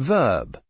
Verb.